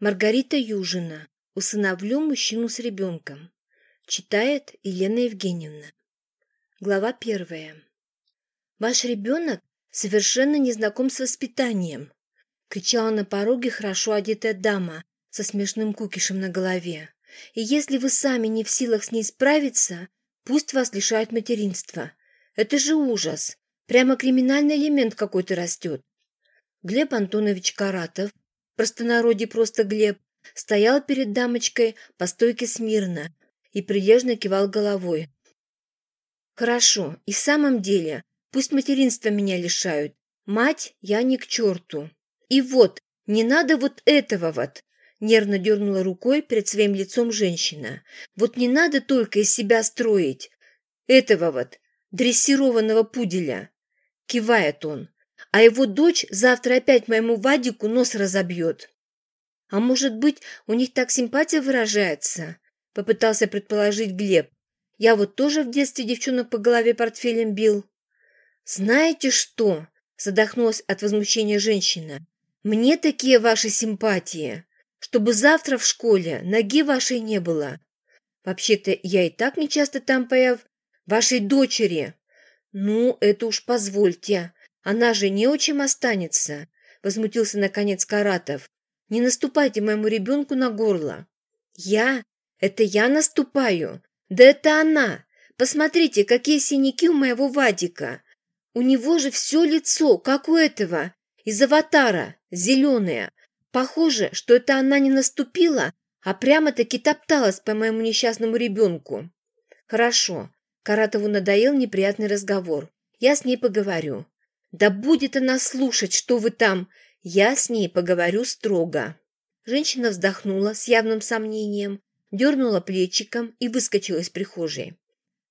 Маргарита Южина. Усыновлю мужчину с ребенком. Читает Елена Евгеньевна. Глава первая. Ваш ребенок совершенно не знаком с воспитанием. Кричала на пороге хорошо одетая дама со смешным кукишем на голове. И если вы сами не в силах с ней справиться, пусть вас лишают материнства. Это же ужас. Прямо криминальный элемент какой-то растет. Глеб Антонович Каратов простонародье просто Глеб, стоял перед дамочкой по стойке смирно и прилежно кивал головой. «Хорошо, и в самом деле, пусть материнство меня лишают. Мать, я не к черту. И вот, не надо вот этого вот!» Нервно дернула рукой перед своим лицом женщина. «Вот не надо только из себя строить. Этого вот, дрессированного пуделя!» Кивает он а его дочь завтра опять моему Вадику нос разобьет. А может быть, у них так симпатия выражается? Попытался предположить Глеб. Я вот тоже в детстве девчонок по голове портфелем бил. Знаете что? Задохнулась от возмущения женщина. Мне такие ваши симпатии, чтобы завтра в школе ноги вашей не было. Вообще-то я и так нечасто там появ... Вашей дочери. Ну, это уж позвольте. Она же не очень останется, возмутился наконец Каратов. Не наступайте моему ребенку на горло. Я? Это я наступаю? Да это она! Посмотрите, какие синяки у моего Вадика. У него же все лицо, как у этого, из аватара, зеленое. Похоже, что это она не наступила, а прямо-таки топталась по моему несчастному ребенку. Хорошо. Каратову надоел неприятный разговор. Я с ней поговорю. «Да будет она слушать, что вы там! Я с ней поговорю строго!» Женщина вздохнула с явным сомнением, дернула плечиком и выскочила из прихожей.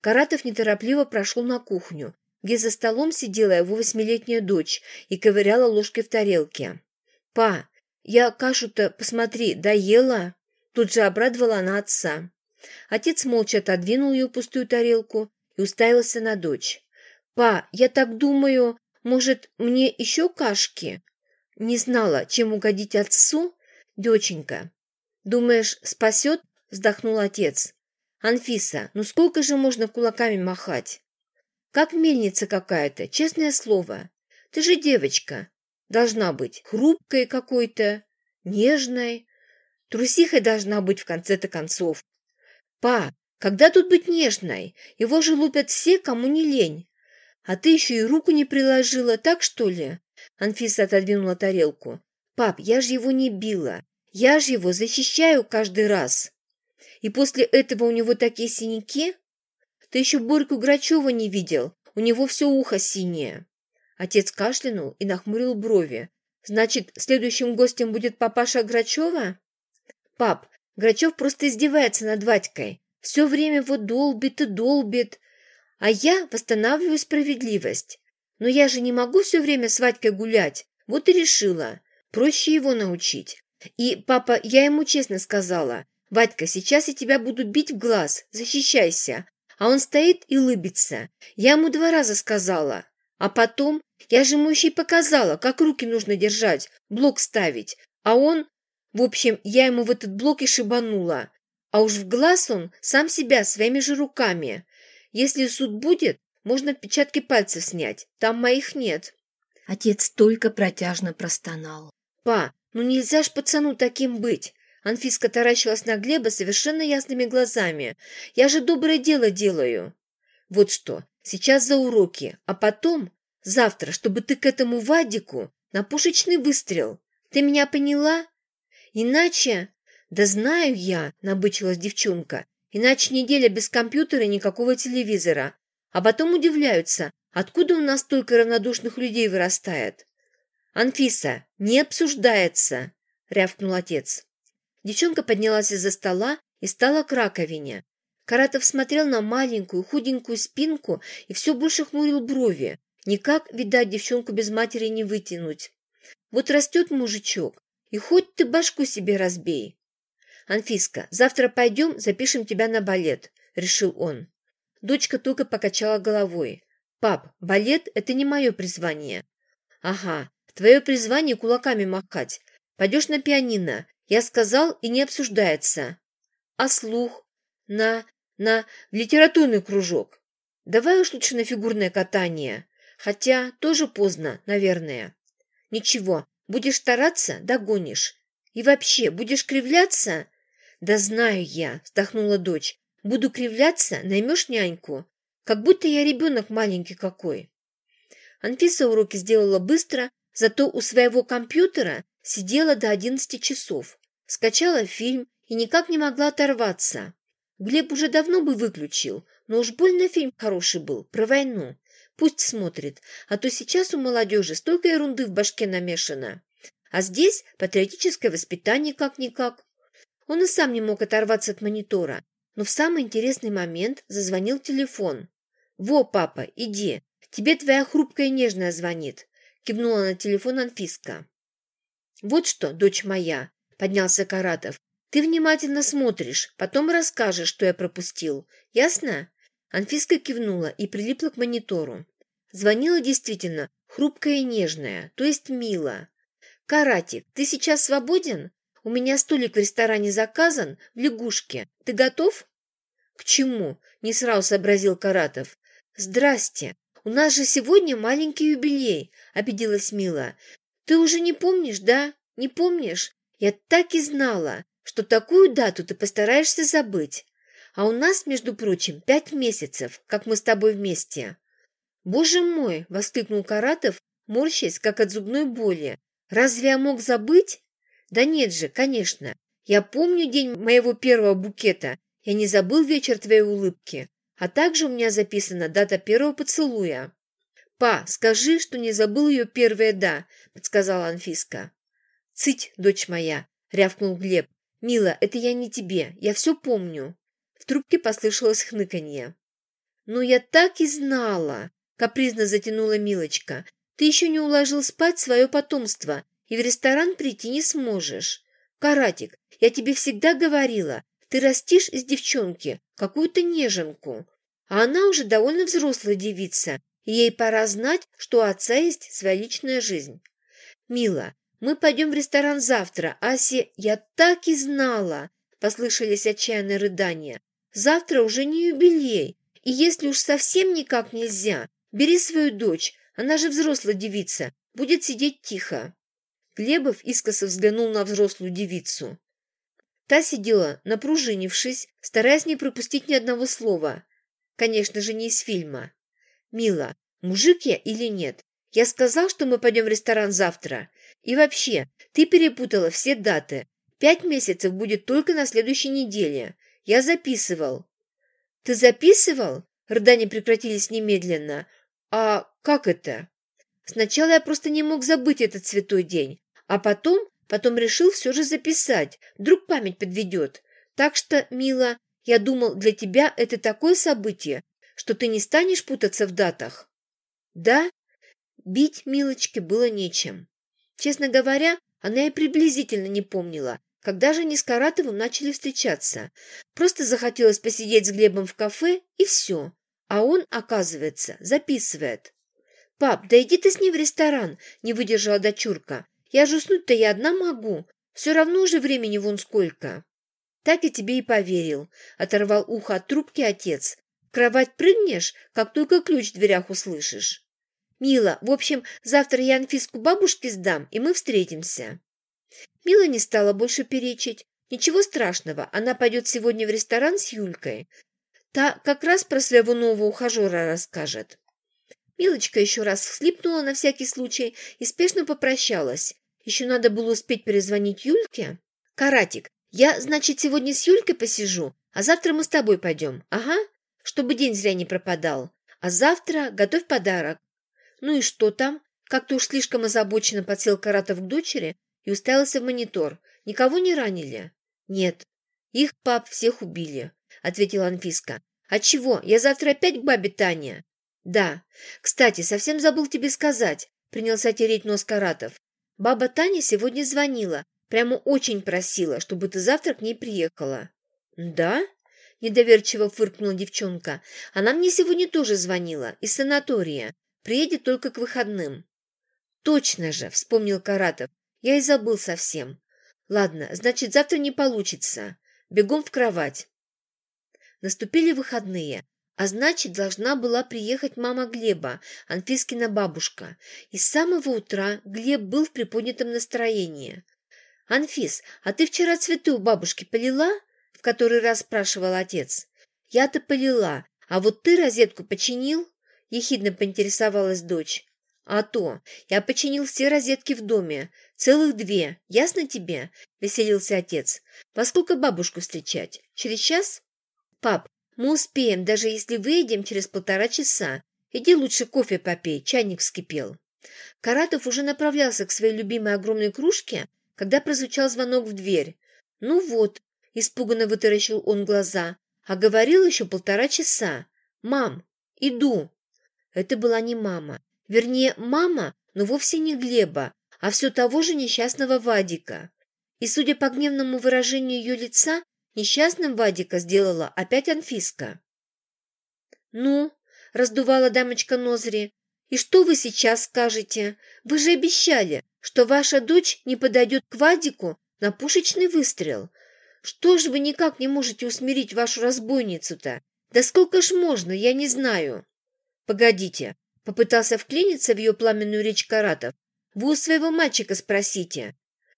Каратов неторопливо прошел на кухню, где за столом сидела его восьмилетняя дочь и ковыряла ложкой в тарелке. «Па, я кашу-то, посмотри, доела?» Тут же обрадовала она отца. Отец молча отодвинул ее пустую тарелку и уставился на дочь. «Па, я так думаю, может, мне еще кашки? Не знала, чем угодить отцу? Доченька. Думаешь, спасет? Вздохнул отец. Анфиса, ну сколько же можно кулаками махать? Как мельница какая-то, честное слово. Ты же девочка. Должна быть хрупкой какой-то, нежной. Трусихой должна быть в конце-то концов. Па, когда тут быть нежной? Его же лупят все, кому не лень. «А ты еще и руку не приложила, так что ли?» Анфиса отодвинула тарелку. «Пап, я же его не била. Я же его защищаю каждый раз. И после этого у него такие синяки? Ты еще Борьку Грачева не видел. У него все ухо синее». Отец кашлянул и нахмурил брови. «Значит, следующим гостем будет папаша Грачева?» «Пап, Грачев просто издевается над Вадькой. Все время его долбит и долбит. А я восстанавливаю справедливость. Но я же не могу все время с Вадькой гулять. Вот и решила. Проще его научить. И, папа, я ему честно сказала. «Вадька, сейчас я тебя буду бить в глаз. Защищайся». А он стоит и улыбится. Я ему два раза сказала. А потом, я же ему еще и показала, как руки нужно держать, блок ставить. А он... В общем, я ему в этот блок и шибанула. А уж в глаз он сам себя своими же руками. Если суд будет, можно отпечатки пальцев снять. Там моих нет». Отец только протяжно простонал. «Па, ну нельзя ж пацану таким быть!» Анфиска таращилась на Глеба совершенно ясными глазами. «Я же доброе дело делаю!» «Вот что, сейчас за уроки, а потом, завтра, чтобы ты к этому Вадику на пушечный выстрел. Ты меня поняла? Иначе...» «Да знаю я», — набычилась девчонка. Иначе неделя без компьютера и никакого телевизора. А потом удивляются, откуда у нас столько равнодушных людей вырастает. «Анфиса, не обсуждается!» — рявкнул отец. Девчонка поднялась из-за стола и стала к раковине. Каратов смотрел на маленькую худенькую спинку и все больше хмурил брови. Никак, видать, девчонку без матери не вытянуть. Вот растет мужичок, и хоть ты башку себе разбей. «Анфиска, завтра пойдем, запишем тебя на балет», — решил он. Дочка только покачала головой. «Пап, балет — это не мое призвание». «Ага, твое призвание кулаками махать. Пойдешь на пианино. Я сказал, и не обсуждается. А слух? На... на... в литературный кружок. Давай уж лучше на фигурное катание. Хотя тоже поздно, наверное. Ничего, будешь стараться – догонишь. И вообще, будешь кривляться? Да знаю я, вздохнула дочь. Буду кривляться, наймешь няньку. Как будто я ребенок маленький какой. Анфиса уроки сделала быстро, зато у своего компьютера сидела до одиннадцати часов. Скачала фильм и никак не могла оторваться. Глеб уже давно бы выключил, но уж больно фильм хороший был, про войну. Пусть смотрит, а то сейчас у молодежи столько ерунды в башке намешано. А здесь патриотическое воспитание как-никак. Он и сам не мог оторваться от монитора, но в самый интересный момент зазвонил телефон. «Во, папа, иди, тебе твоя хрупкая нежная звонит», — кивнула на телефон Анфиска. «Вот что, дочь моя», — поднялся Каратов, — «ты внимательно смотришь, потом расскажешь, что я пропустил. Ясно?» Анфиска кивнула и прилипла к монитору. Звонила действительно хрупкая и нежная, то есть мила. «Каратик, ты сейчас свободен? У меня столик в ресторане заказан, в лягушке. Ты готов?» «К чему?» – не сразу сообразил Каратов. «Здрасте. У нас же сегодня маленький юбилей», – обиделась Мила. «Ты уже не помнишь, да? Не помнишь? Я так и знала, что такую дату ты постараешься забыть. А у нас, между прочим, пять месяцев, как мы с тобой вместе». «Боже мой!» – воскликнул Каратов, морщась, как от зубной боли. «Разве я мог забыть?» «Да нет же, конечно. Я помню день моего первого букета. Я не забыл вечер твоей улыбки. А также у меня записана дата первого поцелуя». «Па, скажи, что не забыл ее первое «да», – подсказала Анфиска. «Цыть, дочь моя!» – рявкнул Глеб. «Мила, это я не тебе. Я все помню» трубке послышалось хныканье. «Ну, я так и знала!» — капризно затянула Милочка. «Ты еще не уложил спать свое потомство, и в ресторан прийти не сможешь. Каратик, я тебе всегда говорила, ты растишь из девчонки какую-то неженку, а она уже довольно взрослая девица, и ей пора знать, что у отца есть своя личная жизнь. Мила, мы пойдем в ресторан завтра, Аси, я так и знала!» — послышались отчаянные рыдания. Завтра уже не юбилей, и если уж совсем никак нельзя, бери свою дочь, она же взрослая девица, будет сидеть тихо». Глебов искоса взглянул на взрослую девицу. Та сидела, напружинившись, стараясь не пропустить ни одного слова. Конечно же, не из фильма. «Мила, мужик я или нет? Я сказал, что мы пойдем в ресторан завтра. И вообще, ты перепутала все даты. Пять месяцев будет только на следующей неделе. Я записывал». «Ты записывал?» Рыдания прекратились немедленно. «А как это?» «Сначала я просто не мог забыть этот святой день, а потом, потом решил все же записать. Вдруг память подведет. Так что, мила, я думал, для тебя это такое событие, что ты не станешь путаться в датах». «Да?» Бить Милочке было нечем. Честно говоря, она и приблизительно не помнила, когда же они с Каратовым начали встречаться. Просто захотелось посидеть с Глебом в кафе, и все. А он, оказывается, записывает. «Пап, да иди ты с ним в ресторан», — не выдержала дочурка. «Я же уснуть-то я одна могу. Все равно уже времени вон сколько». «Так и тебе и поверил», — оторвал ухо от трубки отец. «В кровать прыгнешь, как только ключ в дверях услышишь». «Мила, в общем, завтра я Анфиску бабушке сдам, и мы встретимся». Мила не стала больше перечить. Ничего страшного, она пойдет сегодня в ресторан с Юлькой. Та как раз про своего нового ухажера расскажет. Милочка еще раз всхлипнула на всякий случай и спешно попрощалась. Еще надо было успеть перезвонить Юльке. «Каратик, я, значит, сегодня с Юлькой посижу, а завтра мы с тобой пойдем. Ага, чтобы день зря не пропадал. А завтра готовь подарок». «Ну и что там?» Как-то уж слишком озабоченно подсел Каратов к дочери, и уставился в монитор. «Никого не ранили?» «Нет. Их пап всех убили», — ответила Анфиска. «А чего? Я завтра опять к бабе Тане?» «Да. Кстати, совсем забыл тебе сказать», — принялся тереть нос Каратов. «Баба Таня сегодня звонила. Прямо очень просила, чтобы ты завтра к ней приехала». «Да?» — недоверчиво фыркнула девчонка. «Она мне сегодня тоже звонила, из санатория. Приедет только к выходным». «Точно же!» — вспомнил Каратов. Я и забыл совсем. Ладно, значит, завтра не получится. Бегом в кровать. Наступили выходные, а значит, должна была приехать мама Глеба, Анфискина бабушка. И с самого утра Глеб был в приподнятом настроении. «Анфис, а ты вчера цветы у бабушки полила?» — в который раз спрашивал отец. «Я-то полила, а вот ты розетку починил?» — ехидно поинтересовалась дочь. «А то! Я починил все розетки в доме. Целых две. Ясно тебе?» — веселился отец. «Во сколько бабушку встречать? Через час?» «Пап, мы успеем, даже если выйдем через полтора часа. Иди лучше кофе попей, чайник вскипел». Каратов уже направлялся к своей любимой огромной кружке, когда прозвучал звонок в дверь. «Ну вот», — испуганно вытаращил он глаза, а говорил еще полтора часа. «Мам, иду». Это была не мама. Вернее, мама, но вовсе не Глеба, а все того же несчастного Вадика. И, судя по гневному выражению ее лица, несчастным Вадика сделала опять Анфиска. «Ну?» – раздувала дамочка Нозри. «И что вы сейчас скажете? Вы же обещали, что ваша дочь не подойдет к Вадику на пушечный выстрел. Что ж вы никак не можете усмирить вашу разбойницу-то? Да сколько ж можно, я не знаю». «Погодите, Попытался вклиниться в ее пламенную речь Каратов. «Вы у своего мальчика спросите».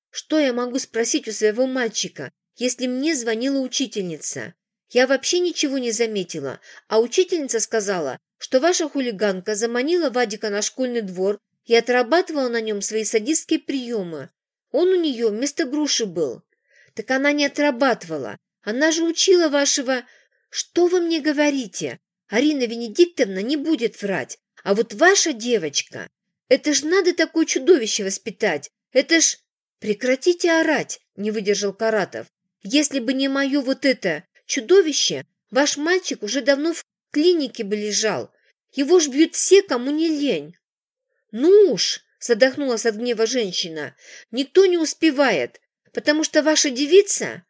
«Что я могу спросить у своего мальчика, если мне звонила учительница? Я вообще ничего не заметила, а учительница сказала, что ваша хулиганка заманила Вадика на школьный двор и отрабатывала на нем свои садистские приемы. Он у нее вместо груши был. Так она не отрабатывала. Она же учила вашего... Что вы мне говорите? Арина Венедиктовна не будет врать. А вот ваша девочка, это ж надо такое чудовище воспитать. Это ж... Прекратите орать, не выдержал Каратов. Если бы не мое вот это чудовище, ваш мальчик уже давно в клинике бы лежал. Его ж бьют все, кому не лень. Ну уж, задохнулась от гнева женщина, никто не успевает, потому что ваша девица...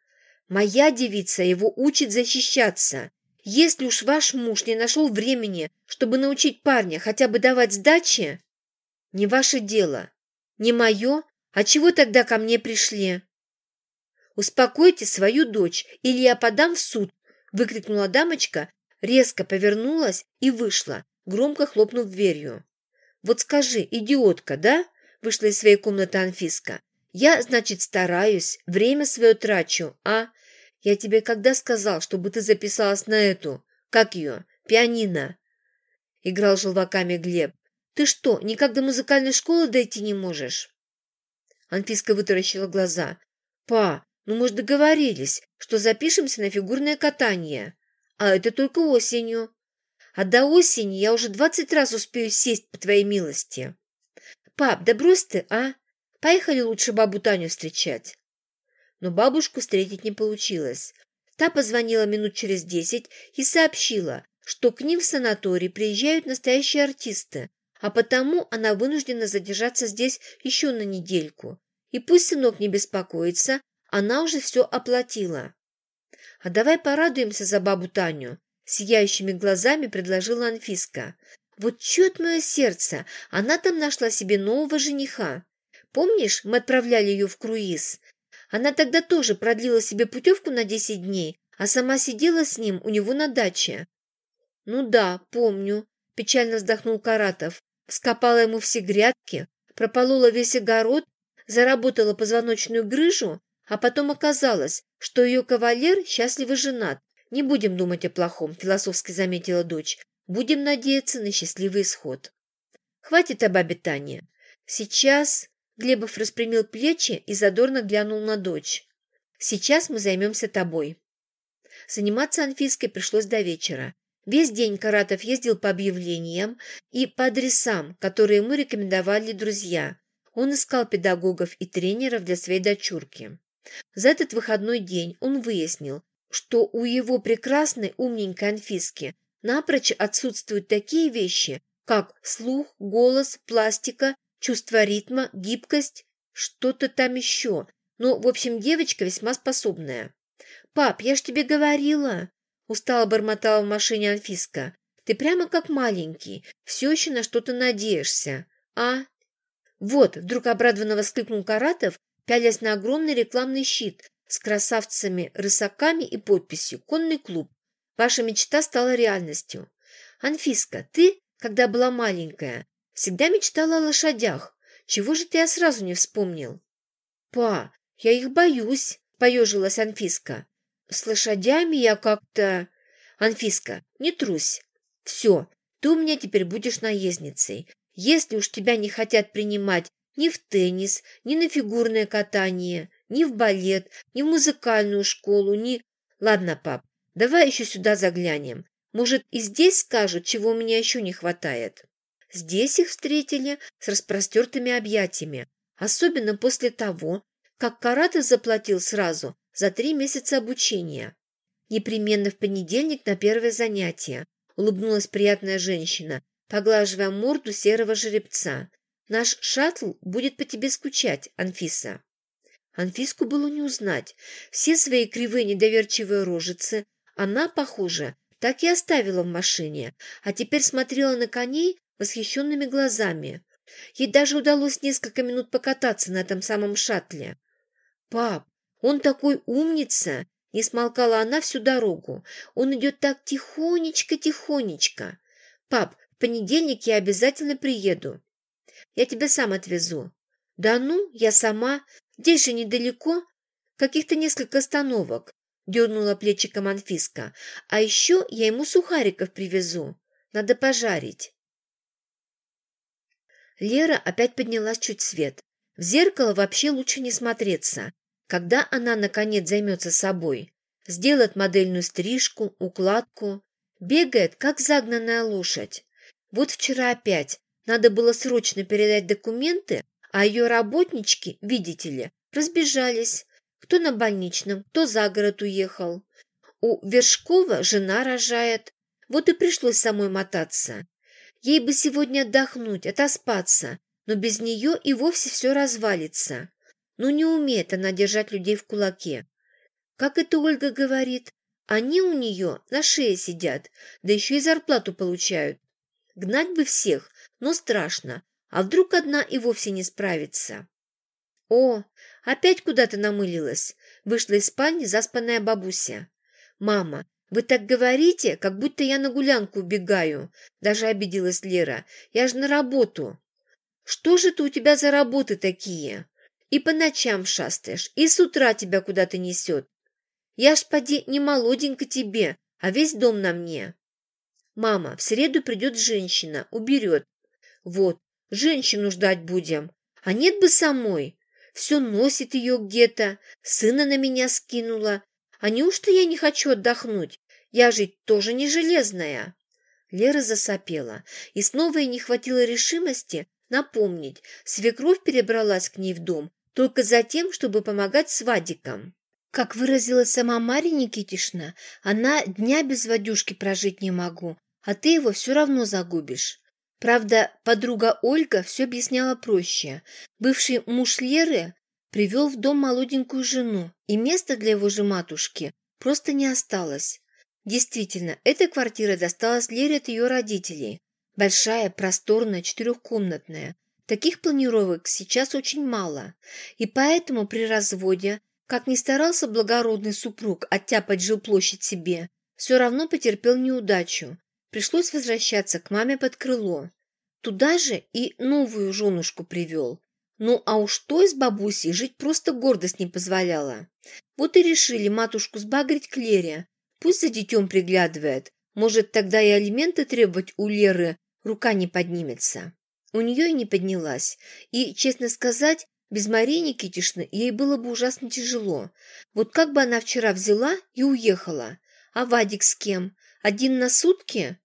Моя девица его учит защищаться. Если уж ваш муж не нашел времени, чтобы научить парня хотя бы давать сдачи, не ваше дело, не мое, а чего тогда ко мне пришли? Успокойте свою дочь, или я подам в суд, выкрикнула дамочка, резко повернулась и вышла, громко хлопнув дверью. Вот скажи, идиотка, да? Вышла из своей комнаты Анфиска. Я, значит, стараюсь, время свое трачу, а? Я тебе когда сказал, чтобы ты записалась на эту, как ее, пианино?» Играл желваками Глеб. «Ты что, никак до музыкальной школы дойти не можешь?» Анфиска вытаращила глаза. «Па, ну мы же договорились, что запишемся на фигурное катание. А это только осенью. А до осени я уже двадцать раз успею сесть по твоей милости. Пап, да брось ты, а? Поехали лучше бабу Таню встречать но бабушку встретить не получилось. Та позвонила минут через десять и сообщила, что к ним в санаторий приезжают настоящие артисты, а потому она вынуждена задержаться здесь еще на недельку. И пусть сынок не беспокоится, она уже все оплатила. «А давай порадуемся за бабу Таню», — сияющими глазами предложила Анфиска. «Вот чет мое сердце, она там нашла себе нового жениха. Помнишь, мы отправляли ее в круиз? Она тогда тоже продлила себе путевку на 10 дней, а сама сидела с ним у него на даче. «Ну да, помню», – печально вздохнул Каратов. Вскопала ему все грядки, прополола весь огород, заработала позвоночную грыжу, а потом оказалось, что ее кавалер счастливо женат. «Не будем думать о плохом», – философски заметила дочь. «Будем надеяться на счастливый исход». «Хватит об бабе Тане. Сейчас Глебов распрямил плечи и задорно глянул на дочь. «Сейчас мы займемся тобой». Заниматься Анфиской пришлось до вечера. Весь день Каратов ездил по объявлениям и по адресам, которые ему рекомендовали друзья. Он искал педагогов и тренеров для своей дочурки. За этот выходной день он выяснил, что у его прекрасной умненькой Анфиски напрочь отсутствуют такие вещи, как слух, голос, пластика чувство ритма, гибкость, что-то там еще. Ну, в общем, девочка весьма способная. «Пап, я ж тебе говорила!» Устало бормотала в машине Анфиска. «Ты прямо как маленький, все еще на что-то надеешься, а?» «Вот!» – вдруг обрадованно воскликнул Каратов, пялясь на огромный рекламный щит с красавцами-рысаками и подписью «Конный клуб». Ваша мечта стала реальностью. Анфиска, ты, когда была маленькая, всегда мечтала о лошадях. Чего же ты я сразу не вспомнил? Па, я их боюсь, поежилась Анфиска. С лошадями я как-то... Анфиска, не трусь. Все, ты у меня теперь будешь наездницей. Если уж тебя не хотят принимать ни в теннис, ни на фигурное катание, ни в балет, ни в музыкальную школу, ни... Ладно, пап, давай еще сюда заглянем. Может, и здесь скажут, чего у меня еще не хватает. Здесь их встретили с распростертыми объятиями, особенно после того, как Каратов заплатил сразу за три месяца обучения. Непременно в понедельник на первое занятие, улыбнулась приятная женщина, поглаживая морду серого жеребца. Наш шаттл будет по тебе скучать, Анфиса. Анфиску было не узнать. Все свои кривые недоверчивые рожицы она, похоже, так и оставила в машине, а теперь смотрела на коней восхищенными глазами. Ей даже удалось несколько минут покататься на этом самом шаттле. «Пап, он такой умница!» Не смолкала она всю дорогу. «Он идет так тихонечко-тихонечко. Пап, в понедельник я обязательно приеду. Я тебя сам отвезу». «Да ну, я сама. Здесь же недалеко. Каких-то несколько остановок дернула плечиком Анфиска. «А еще я ему сухариков привезу. Надо пожарить». Лера опять поднялась чуть свет. В зеркало вообще лучше не смотреться. Когда она, наконец, займется собой, сделает модельную стрижку, укладку, бегает, как загнанная лошадь. Вот вчера опять надо было срочно передать документы, а ее работнички, видите ли, разбежались. Кто на больничном, кто за город уехал. У Вершкова жена рожает. Вот и пришлось самой мотаться. Ей бы сегодня отдохнуть, отоспаться, но без нее и вовсе все развалится. Ну не умеет она держать людей в кулаке. Как это Ольга говорит, они у нее на шее сидят, да еще и зарплату получают. Гнать бы всех, но страшно, а вдруг одна и вовсе не справится. О, опять куда-то намылилась. Вышла из спальни заспанная бабуся. Мама, вы так говорите, как будто я на гулянку убегаю. Даже обиделась Лера. Я же на работу. Что же это у тебя за работы такие? И по ночам шастаешь, и с утра тебя куда-то несет. Я ж, поди, не молоденько тебе, а весь дом на мне. Мама, в среду придет женщина, уберет. Вот, женщину ждать будем. А нет бы самой все носит ее где-то, сына на меня скинула. А неужто я не хочу отдохнуть? Я же тоже не железная. Лера засопела, и снова ей не хватило решимости напомнить. Свекровь перебралась к ней в дом только за тем, чтобы помогать с Вадиком. Как выразилась сама Марья Никитишна, она дня без Вадюшки прожить не могу, а ты его все равно загубишь. Правда, подруга Ольга все объясняла проще. Бывший муж Леры привел в дом молоденькую жену, и места для его же матушки просто не осталось. Действительно, эта квартира досталась Лере от ее родителей. Большая, просторная, четырехкомнатная. Таких планировок сейчас очень мало. И поэтому при разводе, как ни старался благородный супруг оттяпать жилплощадь себе, все равно потерпел неудачу Пришлось возвращаться к маме под крыло. Туда же и новую женушку привел. Ну, а уж то из бабуси жить просто гордость не позволяла. Вот и решили матушку сбагрить к Лере. Пусть за детем приглядывает. Может, тогда и алименты требовать у Леры рука не поднимется. У нее и не поднялась. И, честно сказать, без Марии Никитишны ей было бы ужасно тяжело. Вот как бы она вчера взяла и уехала. А Вадик с кем? Один на сутки?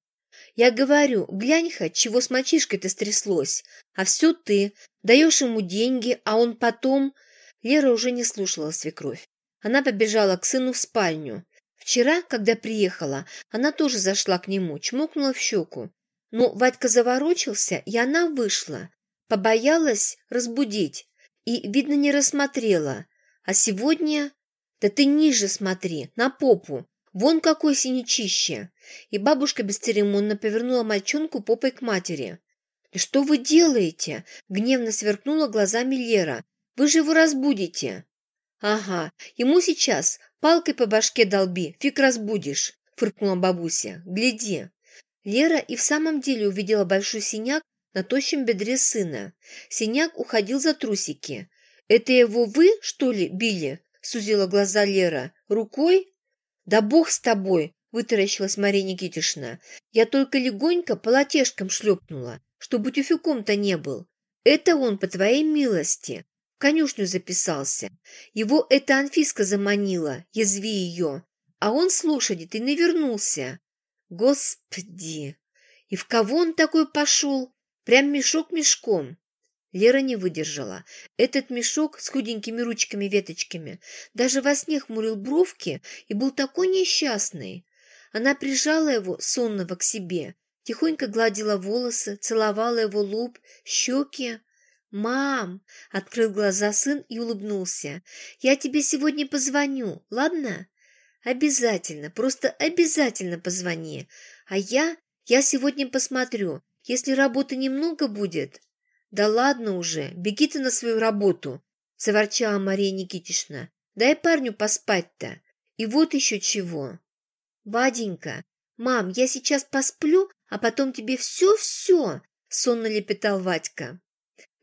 Я говорю, глянь-ка, чего с мальчишкой-то стряслось. А все ты. Даешь ему деньги, а он потом... Лера уже не слушала свекровь. Она побежала к сыну в спальню. Вчера, когда приехала, она тоже зашла к нему, чмокнула в щеку. Но Вадька заворочился, и она вышла. Побоялась разбудить. И, видно, не рассмотрела. А сегодня... Да ты ниже смотри, на попу. Вон какой синячище!» И бабушка бесцеремонно повернула мальчонку попой к матери. «Да что вы делаете?» — гневно сверкнула глазами Лера. Вы же его разбудите!» «Ага, ему сейчас палкой по башке долби, фиг разбудишь!» – фыркнула бабуся. «Гляди!» Лера и в самом деле увидела большой синяк на тощем бедре сына. Синяк уходил за трусики. «Это его вы, что ли, били?» – сузила глаза Лера. «Рукой?» «Да бог с тобой!» – вытаращилась Мария Никитишна. «Я только легонько полотешком шлепнула, чтобы тюфяком-то не был. Это он по твоей милости. В конюшню записался. Его эта Анфиска заманила, язви ее. А он с лошади-то навернулся. Господи! И в кого он такой пошел? Прям мешок мешком. Лера не выдержала. Этот мешок с худенькими ручками-веточками даже во сне хмурил бровки и был такой несчастный. Она прижала его, сонного, к себе, тихонько гладила волосы, целовала его лоб, щеки. «Мам!» — открыл глаза сын и улыбнулся. «Я тебе сегодня позвоню, ладно?» «Обязательно, просто обязательно позвони. А я, я сегодня посмотрю. Если работы немного будет, «Да ладно уже, беги ты на свою работу!» – заворчала Мария Никитична. «Дай парню поспать-то! И вот еще чего!» «Баденька, мам, я сейчас посплю, а потом тебе все-все!» – сонно лепетал Вадька.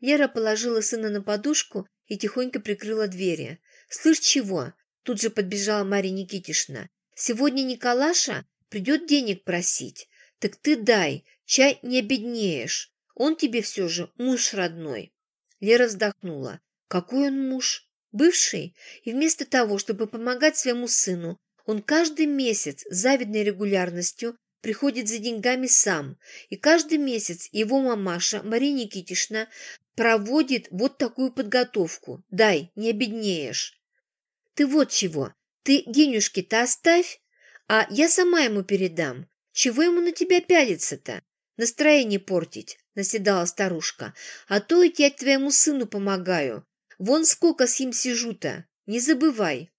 Лера положила сына на подушку и тихонько прикрыла двери. «Слышь, чего?» – тут же подбежала Мария Никитишна. «Сегодня Николаша придет денег просить. Так ты дай, чай не обеднеешь. Он тебе все же муж родной». Лера вздохнула. «Какой он муж? Бывший? И вместо того, чтобы помогать своему сыну, он каждый месяц с завидной регулярностью приходит за деньгами сам, и каждый месяц его мамаша Мария Никитишна проводит вот такую подготовку. Дай, не обеднеешь. Ты вот чего, ты денежки-то оставь, а я сама ему передам. Чего ему на тебя пялиться-то? Настроение портить. — наседала старушка. «А то и я твоему сыну помогаю. Вон сколько с ним сижу-то. Не забывай».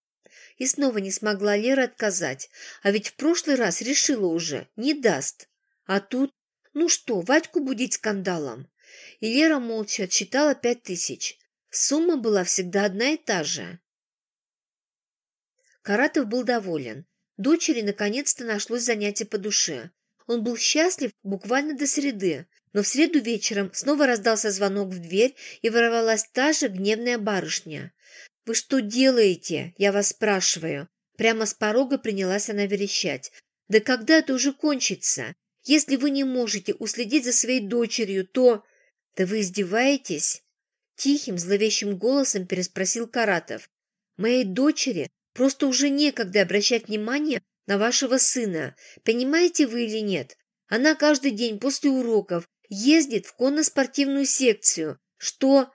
И снова не смогла Лера отказать. А ведь в прошлый раз решила уже, не даст. А тут, ну что, Вадьку будить скандалом? И Лера молча отсчитала пять тысяч. Сумма была всегда одна и та же. Каратов был доволен. Дочери наконец-то нашлось занятие по душе. Он был счастлив буквально до среды, но в среду вечером снова раздался звонок в дверь, и ворвалась та же гневная барышня. «Вы что делаете?» – я вас спрашиваю. Прямо с порога принялась она верещать. «Да когда это уже кончится? Если вы не можете уследить за своей дочерью, то...» «Да вы издеваетесь?» Тихим, зловещим голосом переспросил Каратов. «Моей дочери просто уже некогда обращать внимание на вашего сына. Понимаете вы или нет? Она каждый день после уроков Ездит в конно-спортивную секцию. Что?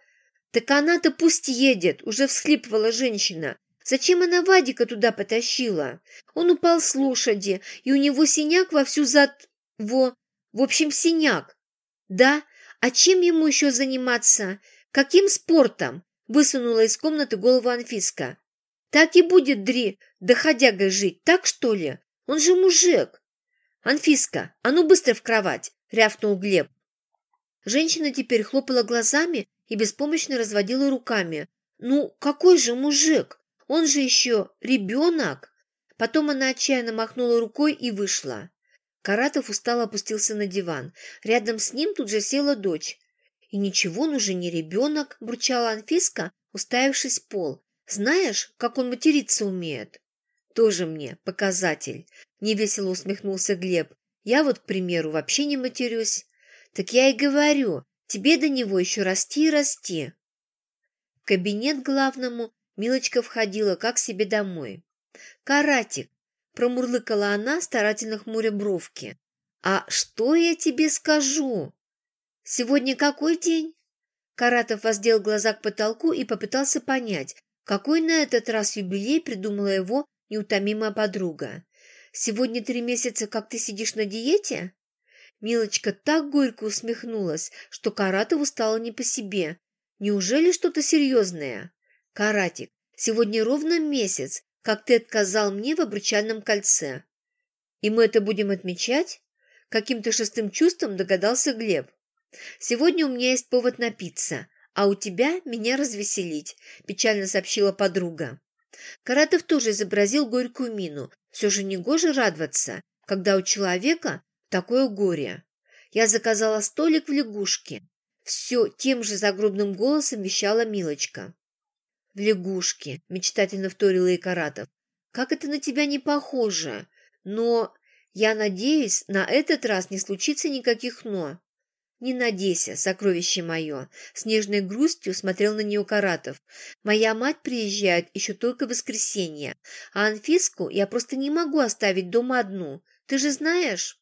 Так она-то пусть едет, уже всхлипывала женщина. Зачем она Вадика туда потащила? Он упал с лошади, и у него синяк во всю зад... Во... В общем, синяк. Да? А чем ему еще заниматься? Каким спортом? Высунула из комнаты голову Анфиска. Так и будет Дри доходягой жить, так что ли? Он же мужик. Анфиска, а ну быстро в кровать, рявкнул Глеб. Женщина теперь хлопала глазами и беспомощно разводила руками. «Ну, какой же мужик? Он же еще ребенок!» Потом она отчаянно махнула рукой и вышла. Каратов устало опустился на диван. Рядом с ним тут же села дочь. «И ничего, он уже не ребенок», – бурчала Анфиска, уставившись в пол. «Знаешь, как он материться умеет?» «Тоже мне показатель», – невесело усмехнулся Глеб. «Я вот, к примеру, вообще не матерюсь. Так я и говорю, тебе до него еще расти и расти. В кабинет главному Милочка входила как себе домой. «Каратик!» – промурлыкала она, старательно хмуря бровки. «А что я тебе скажу?» «Сегодня какой день?» Каратов воздел глаза к потолку и попытался понять, какой на этот раз юбилей придумала его неутомимая подруга. «Сегодня три месяца, как ты сидишь на диете?» Милочка так горько усмехнулась, что Каратову стало не по себе. Неужели что-то серьезное? Каратик, сегодня ровно месяц, как ты отказал мне в обручальном кольце. И мы это будем отмечать? Каким-то шестым чувством догадался Глеб. Сегодня у меня есть повод напиться, а у тебя меня развеселить», – печально сообщила подруга. Каратов тоже изобразил горькую мину. Все же не гоже радоваться, когда у человека такое горе. Я заказала столик в лягушке. Все тем же загробным голосом вещала Милочка. «В лягушке», – мечтательно вторил ей Каратов. «Как это на тебя не похоже? Но я надеюсь, на этот раз не случится никаких «но». «Не надейся, сокровище мое!» С нежной грустью смотрел на нее Каратов. «Моя мать приезжает еще только в воскресенье, а Анфиску я просто не могу оставить дома одну. Ты же знаешь?»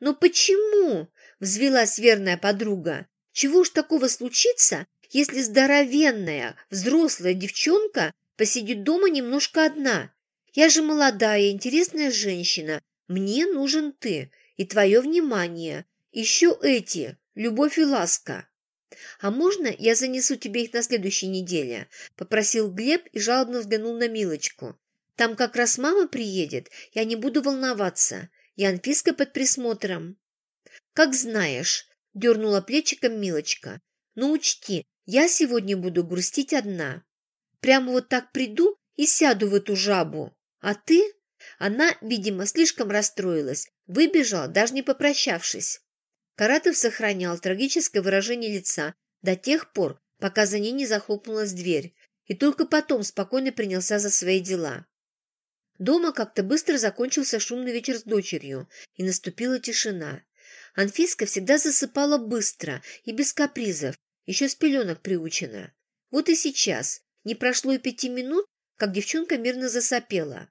«Но почему?» – взвелась верная подруга. «Чего уж такого случится, если здоровенная, взрослая девчонка посидит дома немножко одна? Я же молодая, интересная женщина. Мне нужен ты и твое внимание. Еще эти, любовь и ласка. А можно я занесу тебе их на следующей неделе? Попросил Глеб и жалобно взглянул на Милочку. Там как раз мама приедет, я не буду волноваться. И Анфиска под присмотром. Как знаешь, дернула плечиком Милочка. Но учти, я сегодня буду грустить одна. Прямо вот так приду и сяду в эту жабу. А ты? Она, видимо, слишком расстроилась, выбежала, даже не попрощавшись. Каратов сохранял трагическое выражение лица до тех пор, пока за ней не захлопнулась дверь, и только потом спокойно принялся за свои дела. Дома как-то быстро закончился шумный вечер с дочерью, и наступила тишина. Анфиска всегда засыпала быстро и без капризов, еще с пеленок приучена. Вот и сейчас, не прошло и пяти минут, как девчонка мирно засопела.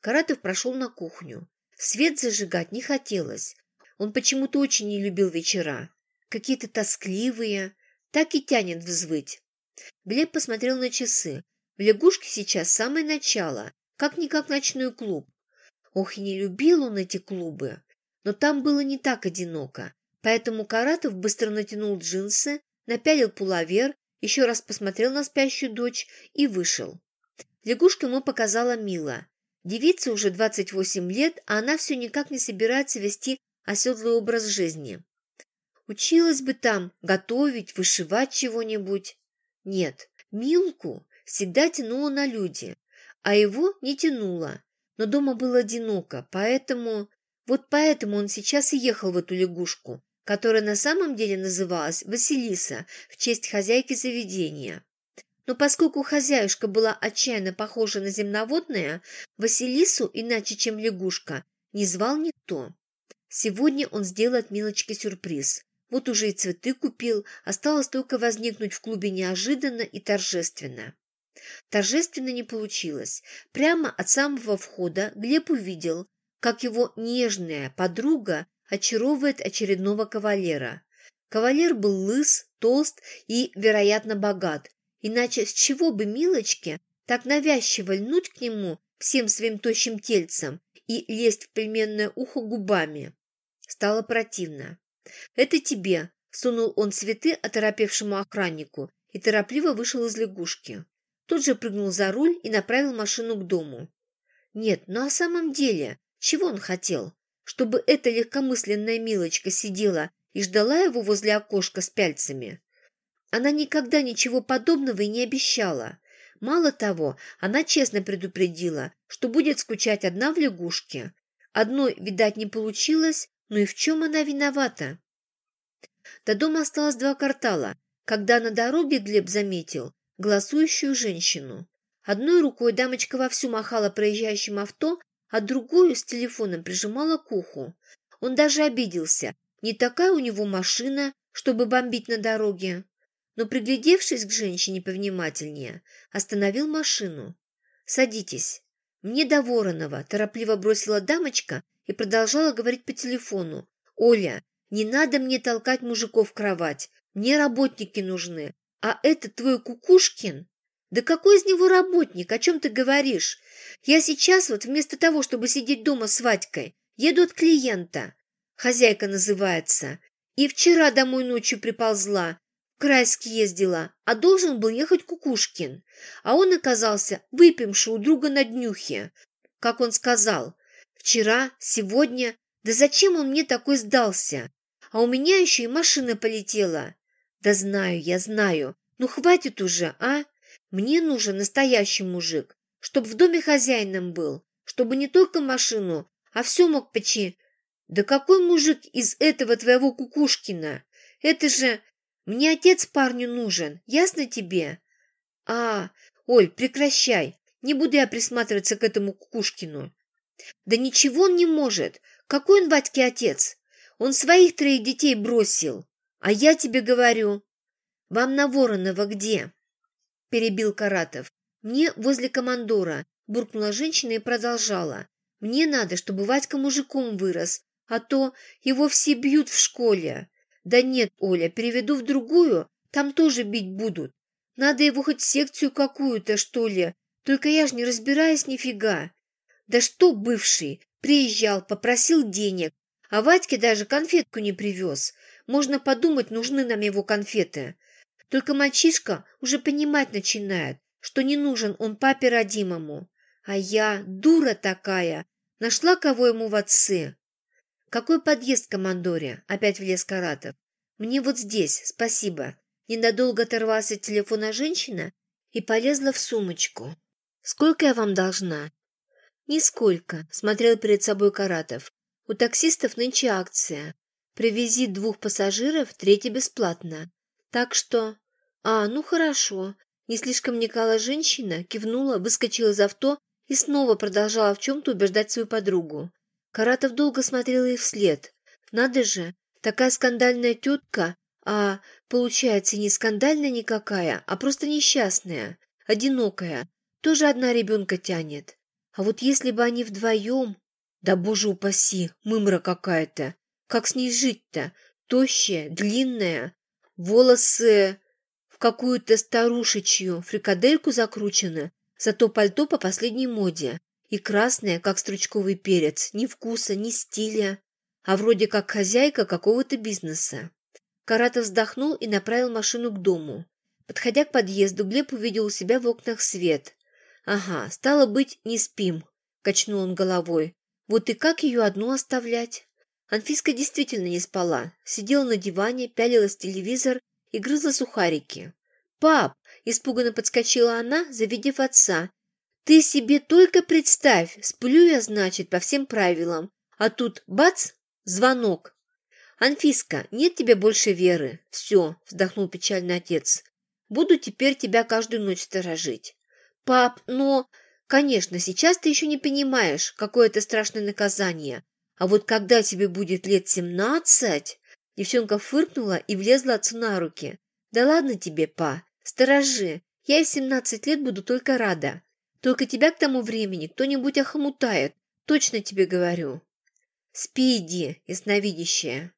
Каратов прошел на кухню. Свет зажигать не хотелось, он почему-то очень не любил вечера. Какие-то тоскливые. Так и тянет взвыть. Глеб посмотрел на часы. В лягушке сейчас самое начало. Как-никак ночной клуб. Ох, не любил он эти клубы. Но там было не так одиноко. Поэтому Каратов быстро натянул джинсы, напялил пуловер, еще раз посмотрел на спящую дочь и вышел. Лягушку ему показала Мила. Девице уже 28 лет, а она все никак не собирается вести оседлый образ жизни. Училась бы там готовить, вышивать чего-нибудь. Нет, Милку всегда тянуло на люди, а его не тянуло. Но дома было одиноко, поэтому... Вот поэтому он сейчас и ехал в эту лягушку, которая на самом деле называлась Василиса в честь хозяйки заведения. Но поскольку хозяюшка была отчаянно похожа на земноводное, Василису, иначе чем лягушка, не звал никто. Сегодня он сделает Милочке сюрприз. Вот уже и цветы купил, осталось только возникнуть в клубе неожиданно и торжественно. Торжественно не получилось. Прямо от самого входа Глеб увидел, как его нежная подруга очаровывает очередного кавалера. Кавалер был лыс, толст и, вероятно, богат. Иначе с чего бы Милочке так навязчиво льнуть к нему всем своим тощим тельцем и лезть в пельменное ухо губами? Стало противно. «Это тебе!» – сунул он цветы оторопевшему охраннику и торопливо вышел из лягушки. Тут же прыгнул за руль и направил машину к дому. Нет, ну а самом деле, чего он хотел? Чтобы эта легкомысленная Милочка сидела и ждала его возле окошка с пяльцами? Она никогда ничего подобного и не обещала. Мало того, она честно предупредила, что будет скучать одна в лягушке. Одной, видать, не получилось, ну и в чем она виновата? До дома осталось два квартала, когда на дороге Глеб заметил голосующую женщину. Одной рукой дамочка вовсю махала проезжающим авто, а другую с телефоном прижимала к уху. Он даже обиделся. Не такая у него машина, чтобы бомбить на дороге. Но, приглядевшись к женщине повнимательнее, остановил машину. «Садитесь». «Мне до Воронова», – торопливо бросила дамочка и продолжала говорить по телефону. «Оля, не надо мне толкать мужиков в кровать. Мне работники нужны. А этот твой Кукушкин? Да какой из него работник? О чем ты говоришь? Я сейчас вот вместо того, чтобы сидеть дома с Вадькой, еду от клиента. Хозяйка называется. И вчера домой ночью приползла. В Крайск ездила, а должен был ехать Кукушкин. А он оказался выпивший у друга на днюхе. Как он сказал, Вчера, сегодня. Да зачем он мне такой сдался? А у меня еще и машина полетела. Да знаю, я знаю. Ну хватит уже, а? Мне нужен настоящий мужик, чтоб в доме хозяином был, чтобы не только машину, а все мог почи. Да какой мужик из этого твоего Кукушкина? Это же... Мне отец парню нужен, ясно тебе? А, Оль, прекращай. Не буду я присматриваться к этому Кукушкину. Да ничего он не может. Какой он Вадьке отец? Он своих троих детей бросил. А я тебе говорю. Вам на Воронова где? Перебил Каратов. Мне возле командора. Буркнула женщина и продолжала. Мне надо, чтобы Вадька мужиком вырос, а то его все бьют в школе. Да нет, Оля, переведу в другую, там тоже бить будут. Надо его хоть секцию какую-то, что ли. Только я ж не разбираюсь нифига. Да что бывший? Приезжал, попросил денег, а Вадьке даже конфетку не привез. Можно подумать, нужны нам его конфеты. Только мальчишка уже понимать начинает, что не нужен он папе родимому. А я, дура такая, нашла кого ему в отцы. «Какой подъезд, командоре?» – опять влез Каратов. «Мне вот здесь, спасибо». Ненадолго оторвался от телефона женщина и полезла в сумочку. «Сколько я вам должна?» «Нисколько», – смотрел перед собой Каратов. «У таксистов нынче акция. Привези двух пассажиров, третий бесплатно. Так что...» «А, ну хорошо». Не слишком вникала женщина, кивнула, выскочила из авто и снова продолжала в чем-то убеждать свою подругу. Каратов долго смотрел ей вслед. Надо же, такая скандальная тетка, а, получается, не скандальная никакая, а просто несчастная, одинокая, тоже одна ребенка тянет. А вот если бы они вдвоем... Да боже упаси, мымра какая-то. Как с ней жить-то? Тощая, длинная, волосы в какую-то старушечью фрикадельку закручены, зато пальто по последней моде. И красная, как стручковый перец, ни вкуса, ни стиля, а вроде как хозяйка какого-то бизнеса. Каратов вздохнул и направил машину к дому. Подходя к подъезду, Глеб увидел у себя в окнах свет. «Ага, стало быть, не спим», – качнул он головой. «Вот и как ее одну оставлять?» Анфиска действительно не спала. Сидела на диване, пялилась в телевизор и грызла сухарики. «Пап!» – испуганно подскочила она, завидев отца, ты себе только представь, сплю я, значит, по всем правилам, а тут бац, звонок. Анфиска, нет тебе больше веры. Все, вздохнул печальный отец. Буду теперь тебя каждую ночь сторожить. Пап, но... Конечно, сейчас ты еще не понимаешь, какое это страшное наказание. А вот когда тебе будет лет семнадцать... Девчонка фыркнула и влезла отцу на руки. «Да ладно тебе, па, сторожи. Я и в семнадцать лет буду только рада. Только тебя к тому времени кто-нибудь охомутает, точно тебе говорю. Спи, иди, ясновидящая.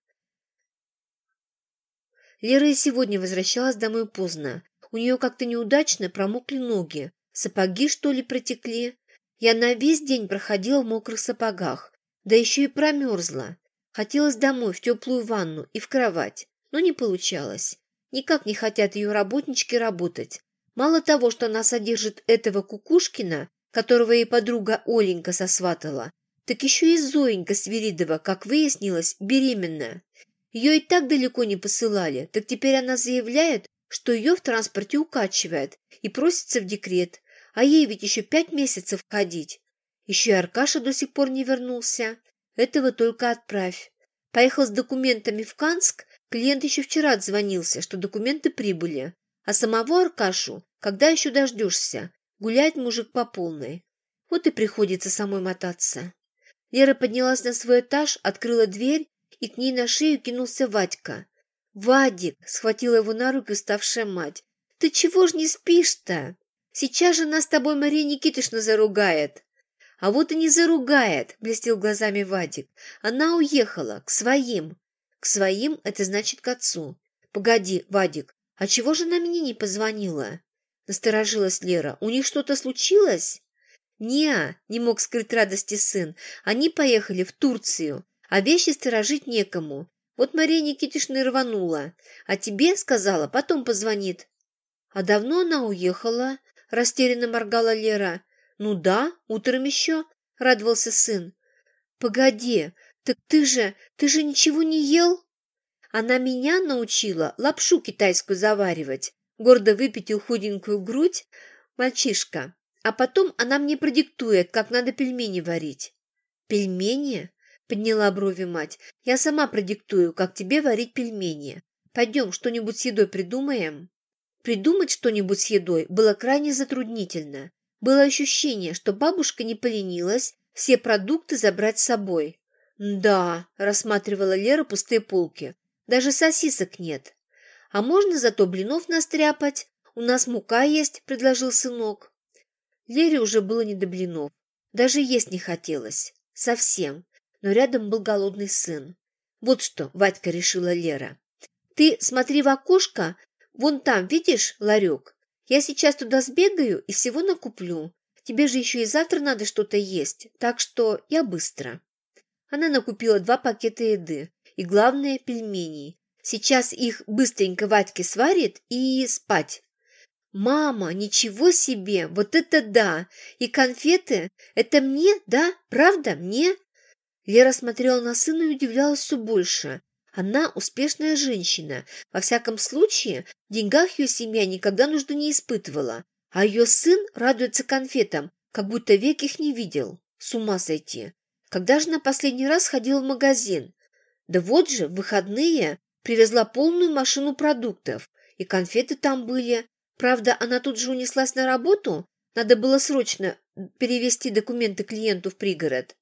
Лера и сегодня возвращалась домой поздно. У нее как-то неудачно промокли ноги. Сапоги, что ли, протекли? И она весь день проходила в мокрых сапогах. Да еще и промерзла. Хотелось домой, в теплую ванну и в кровать. Но не получалось. Никак не хотят ее работнички работать. Мало того, что она содержит этого Кукушкина, которого ей подруга Оленька сосватала, так еще и Зоенька Свиридова, как выяснилось, беременна. Ее и так далеко не посылали, так теперь она заявляет, что ее в транспорте укачивает и просится в декрет, а ей ведь еще пять месяцев ходить. Еще и Аркаша до сих пор не вернулся. Этого только отправь. Поехал с документами в Канск, клиент еще вчера отзвонился, что документы прибыли. А самого Аркашу, когда еще дождешься, гуляет мужик по полной. Вот и приходится самой мотаться. Лера поднялась на свой этаж, открыла дверь, и к ней на шею кинулся Вадька. «Вадик!» — схватила его на руки уставшая мать. «Ты чего ж не спишь-то? Сейчас же нас с тобой Мария Никитишна заругает!» «А вот и не заругает!» — блестел глазами Вадик. «Она уехала, к своим!» «К своим — это значит к отцу!» «Погоди, Вадик, «А чего же она мне не позвонила?» Насторожилась Лера. «У них что-то случилось?» «Не, не мог скрыть радости сын. Они поехали в Турцию, а вещи сторожить некому. Вот Мария Никитишна рванула. А тебе, сказала, потом позвонит». «А давно она уехала?» – растерянно моргала Лера. «Ну да, утром еще», – радовался сын. «Погоди, так ты же, ты же ничего не ел?» Она меня научила лапшу китайскую заваривать. гордо выпятил худенькую грудь мальчишка. А потом она мне продиктует, как надо пельмени варить. Пельмени? Подняла брови мать. Я сама продиктую, как тебе варить пельмени. Пойдем, что-нибудь с едой придумаем. Придумать что-нибудь с едой было крайне затруднительно. Было ощущение, что бабушка не поленилась все продукты забрать с собой. «Да», – рассматривала Лера пустые полки, – «даже сосисок нет». «А можно зато блинов настряпать? У нас мука есть», – предложил сынок. Лере уже было не до блинов. Даже есть не хотелось. Совсем. Но рядом был голодный сын. «Вот что», – Вадька решила Лера. «Ты смотри в окошко, вон там, видишь, ларек? Я сейчас туда сбегаю и всего накуплю. Тебе же еще и завтра надо что-то есть, так что я быстро». Она накупила два пакета еды и, главное, пельменей. Сейчас их быстренько Вадьке сварит и спать. «Мама, ничего себе! Вот это да! И конфеты? Это мне, да? Правда, мне?» Лера смотрела на сына и удивлялась все больше. Она успешная женщина. Во всяком случае, в деньгах ее семья никогда нужды не испытывала. А ее сын радуется конфетам, как будто век их не видел. С ума сойти. Когда же на последний раз ходила в магазин? Да вот же, в выходные привезла полную машину продуктов. И конфеты там были. Правда, она тут же унеслась на работу. Надо было срочно перевести документы клиенту в пригород.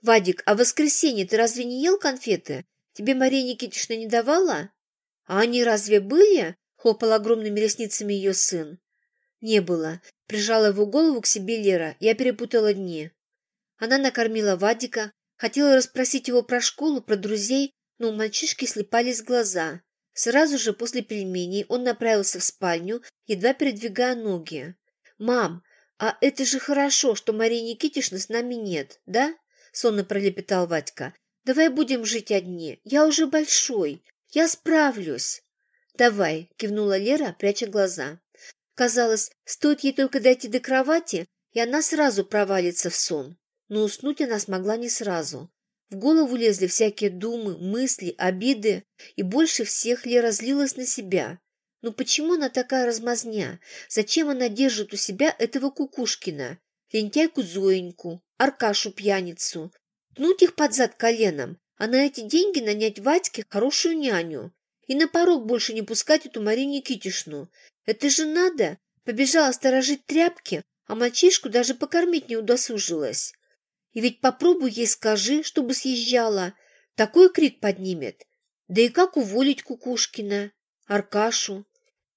«Вадик, а в воскресенье ты разве не ел конфеты? Тебе Мария Никитична не давала?» «А они разве были?» — хлопал огромными ресницами ее сын. «Не было», — прижала его голову к себе Лера. Я перепутала дни. Она накормила Вадика, хотела расспросить его про школу, про друзей, но у мальчишки слепались глаза. Сразу же после пельменей он направился в спальню, едва передвигая ноги. «Мам, а это же хорошо, что Марии Никитишны с нами нет, да?» — сонно пролепетал Вадька. «Давай будем жить одни. Я уже большой. Я справлюсь». «Давай», — кивнула Лера, пряча глаза. Казалось, стоит ей только дойти до кровати, и она сразу провалится в сон но уснуть она смогла не сразу. В голову лезли всякие думы, мысли, обиды, и больше всех Лера злилась на себя. Ну почему она такая размазня? Зачем она держит у себя этого Кукушкина? Лентяйку Зоеньку, Аркашу-пьяницу. Тнуть их под зад коленом, а на эти деньги нанять Вадьке хорошую няню. И на порог больше не пускать эту Марию Никитишну. Это же надо! Побежала сторожить тряпки, а мальчишку даже покормить не удосужилась. И ведь попробуй ей скажи, чтобы съезжала. Такой крик поднимет. Да и как уволить Кукушкина? Аркашу?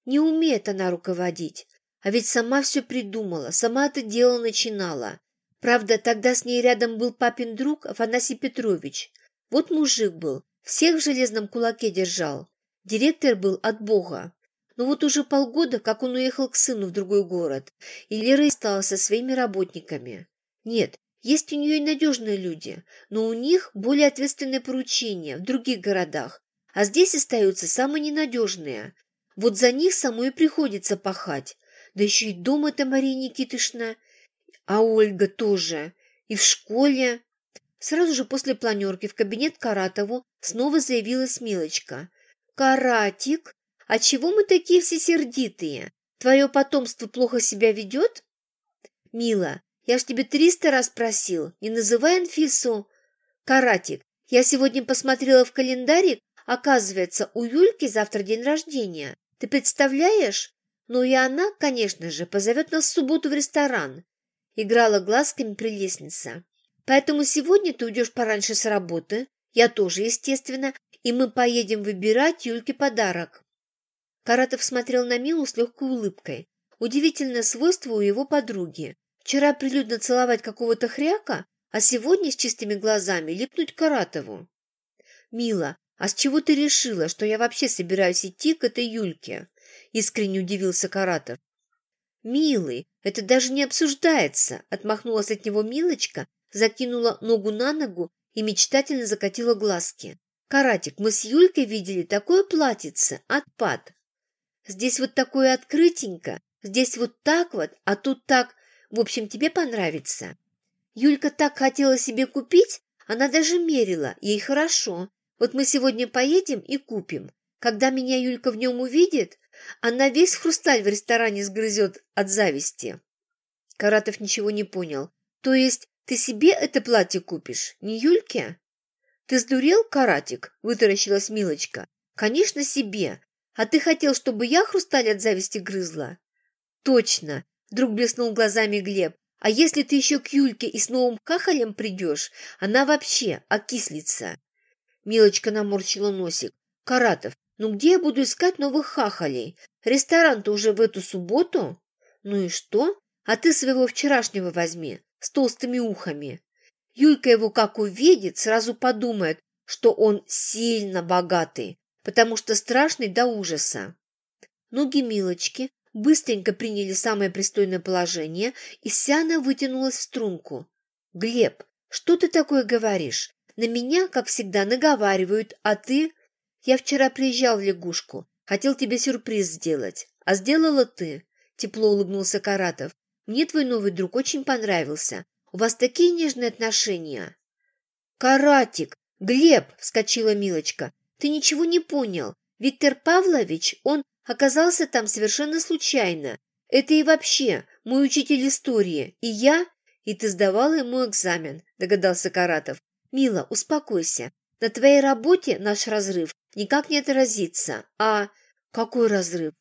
Не умеет она руководить. А ведь сама все придумала, сама это дело начинала. Правда, тогда с ней рядом был папин друг Афанасий Петрович. Вот мужик был, всех в железном кулаке держал. Директор был от Бога. Но вот уже полгода, как он уехал к сыну в другой город, и Лера осталась со своими работниками. Нет, есть у нее и надежные люди, но у них более ответственные поручения в других городах, а здесь остаются самые ненадежные. Вот за них самой приходится пахать. Да еще и дом это Мария Никитышна, а Ольга тоже. И в школе. Сразу же после планерки в кабинет Каратову снова заявилась Милочка. «Каратик, а чего мы такие все сердитые? Твое потомство плохо себя ведет?» «Мила, я ж тебе триста раз просил, не называй Анфису. Каратик, я сегодня посмотрела в календарик, оказывается, у Юльки завтра день рождения. Ты представляешь? Ну и она, конечно же, позовет нас в субботу в ресторан. Играла глазками прелестница. Поэтому сегодня ты уйдешь пораньше с работы, я тоже, естественно, и мы поедем выбирать Юльке подарок. Каратов смотрел на Милу с легкой улыбкой. Удивительное свойство у его подруги. Вчера прилюдно целовать какого-то хряка, а сегодня с чистыми глазами липнуть Каратову. «Мила, а с чего ты решила, что я вообще собираюсь идти к этой Юльке?» — искренне удивился Каратов. «Милый, это даже не обсуждается!» — отмахнулась от него Милочка, закинула ногу на ногу и мечтательно закатила глазки. «Каратик, мы с Юлькой видели такое платьице, отпад. Здесь вот такое открытенько, здесь вот так вот, а тут так в общем, тебе понравится. Юлька так хотела себе купить, она даже мерила, ей хорошо. Вот мы сегодня поедем и купим. Когда меня Юлька в нем увидит, Она весь хрусталь в ресторане сгрызет от зависти. Каратов ничего не понял. То есть ты себе это платье купишь, не Юльке? Ты сдурел, Каратик? Вытаращилась Милочка. Конечно, себе. А ты хотел, чтобы я хрусталь от зависти грызла? Точно. Вдруг блеснул глазами Глеб. А если ты еще к Юльке и с новым кахалем придешь, она вообще окислится. Милочка наморщила носик. Каратов, ну где я буду искать новых хахалей? Ресторан-то уже в эту субботу? Ну и что? А ты своего вчерашнего возьми, с толстыми ухами. Юлька его как увидит, сразу подумает, что он сильно богатый, потому что страшный до ужаса. Ноги Милочки быстренько приняли самое пристойное положение, и Сяна вытянулась в струнку. «Глеб, что ты такое говоришь? На меня, как всегда, наговаривают, а ты...» «Я вчера приезжал в лягушку, хотел тебе сюрприз сделать, а сделала ты», — тепло улыбнулся Каратов. Мне твой новый друг очень понравился. У вас такие нежные отношения». «Каратик! Глеб!» – вскочила Милочка. «Ты ничего не понял. Виктор Павлович, он оказался там совершенно случайно. Это и вообще мой учитель истории. И я...» «И ты сдавала ему экзамен», – догадался Каратов. «Мила, успокойся. На твоей работе наш разрыв никак не отразится. А какой разрыв?»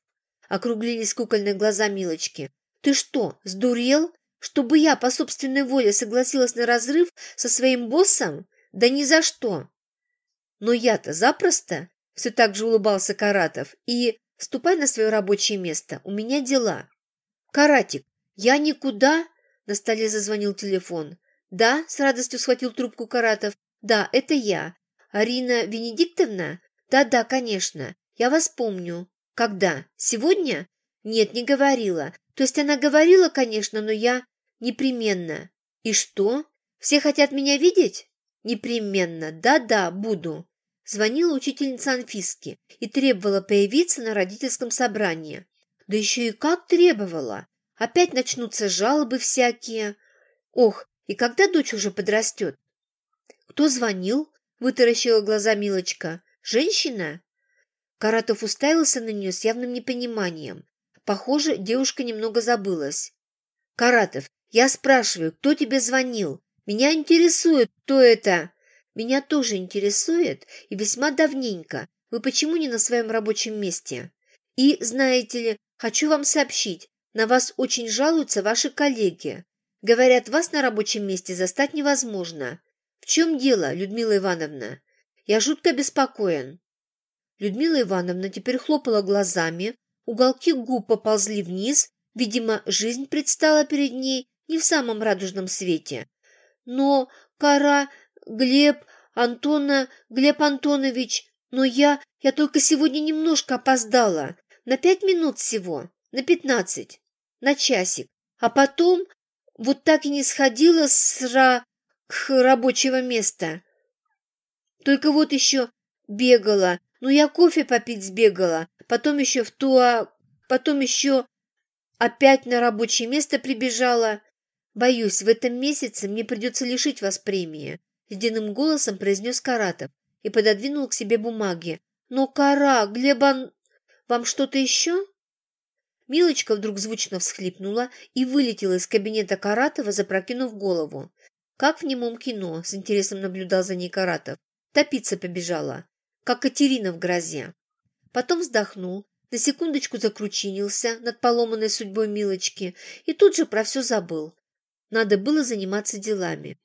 Округлились кукольные глаза Милочки. Ты что, сдурел? Чтобы я по собственной воле согласилась на разрыв со своим боссом? Да ни за что. Но я-то запросто, все так же улыбался Каратов, и ступай на свое рабочее место, у меня дела. Каратик, я никуда... На столе зазвонил телефон. «Да?» – с радостью схватил трубку Каратов. «Да, это я. Арина Венедиктовна? Да-да, конечно. Я вас помню. Когда? Сегодня?» «Нет, не говорила. То есть она говорила, конечно, но я непременно. И что? Все хотят меня видеть? Непременно. Да-да, буду. Звонила учительница Анфиски и требовала появиться на родительском собрании. Да еще и как требовала. Опять начнутся жалобы всякие. Ох, и когда дочь уже подрастет? Кто звонил? Вытаращила глаза Милочка. Женщина? Каратов уставился на нее с явным непониманием. Похоже, девушка немного забылась. «Каратов, я спрашиваю, кто тебе звонил? Меня интересует, кто это?» «Меня тоже интересует, и весьма давненько. Вы почему не на своем рабочем месте?» «И, знаете ли, хочу вам сообщить, на вас очень жалуются ваши коллеги. Говорят, вас на рабочем месте застать невозможно. В чем дело, Людмила Ивановна? Я жутко беспокоен». Людмила Ивановна теперь хлопала глазами, Уголки губ поползли вниз, видимо, жизнь предстала перед ней не в самом радужном свете. Но, Кара, Глеб, Антона, Глеб Антонович, но я, я только сегодня немножко опоздала, на пять минут всего, на пятнадцать, на часик, а потом вот так и не сходила с ра... к рабочего места. Только вот еще бегала, ну я кофе попить сбегала, потом еще в туа... потом еще опять на рабочее место прибежала. Боюсь, в этом месяце мне придется лишить вас премии, ледяным голосом произнес Каратов и пододвинул к себе бумаги. Но, Кара, Глебан... Вам что-то еще? Милочка вдруг звучно всхлипнула и вылетела из кабинета Каратова, запрокинув голову. Как в немом кино, с интересом наблюдал за ней Каратов. Топиться побежала, как Катерина в грозе. Потом вздохнул, на секундочку закручинился над поломанной судьбой Милочки и тут же про все забыл. Надо было заниматься делами.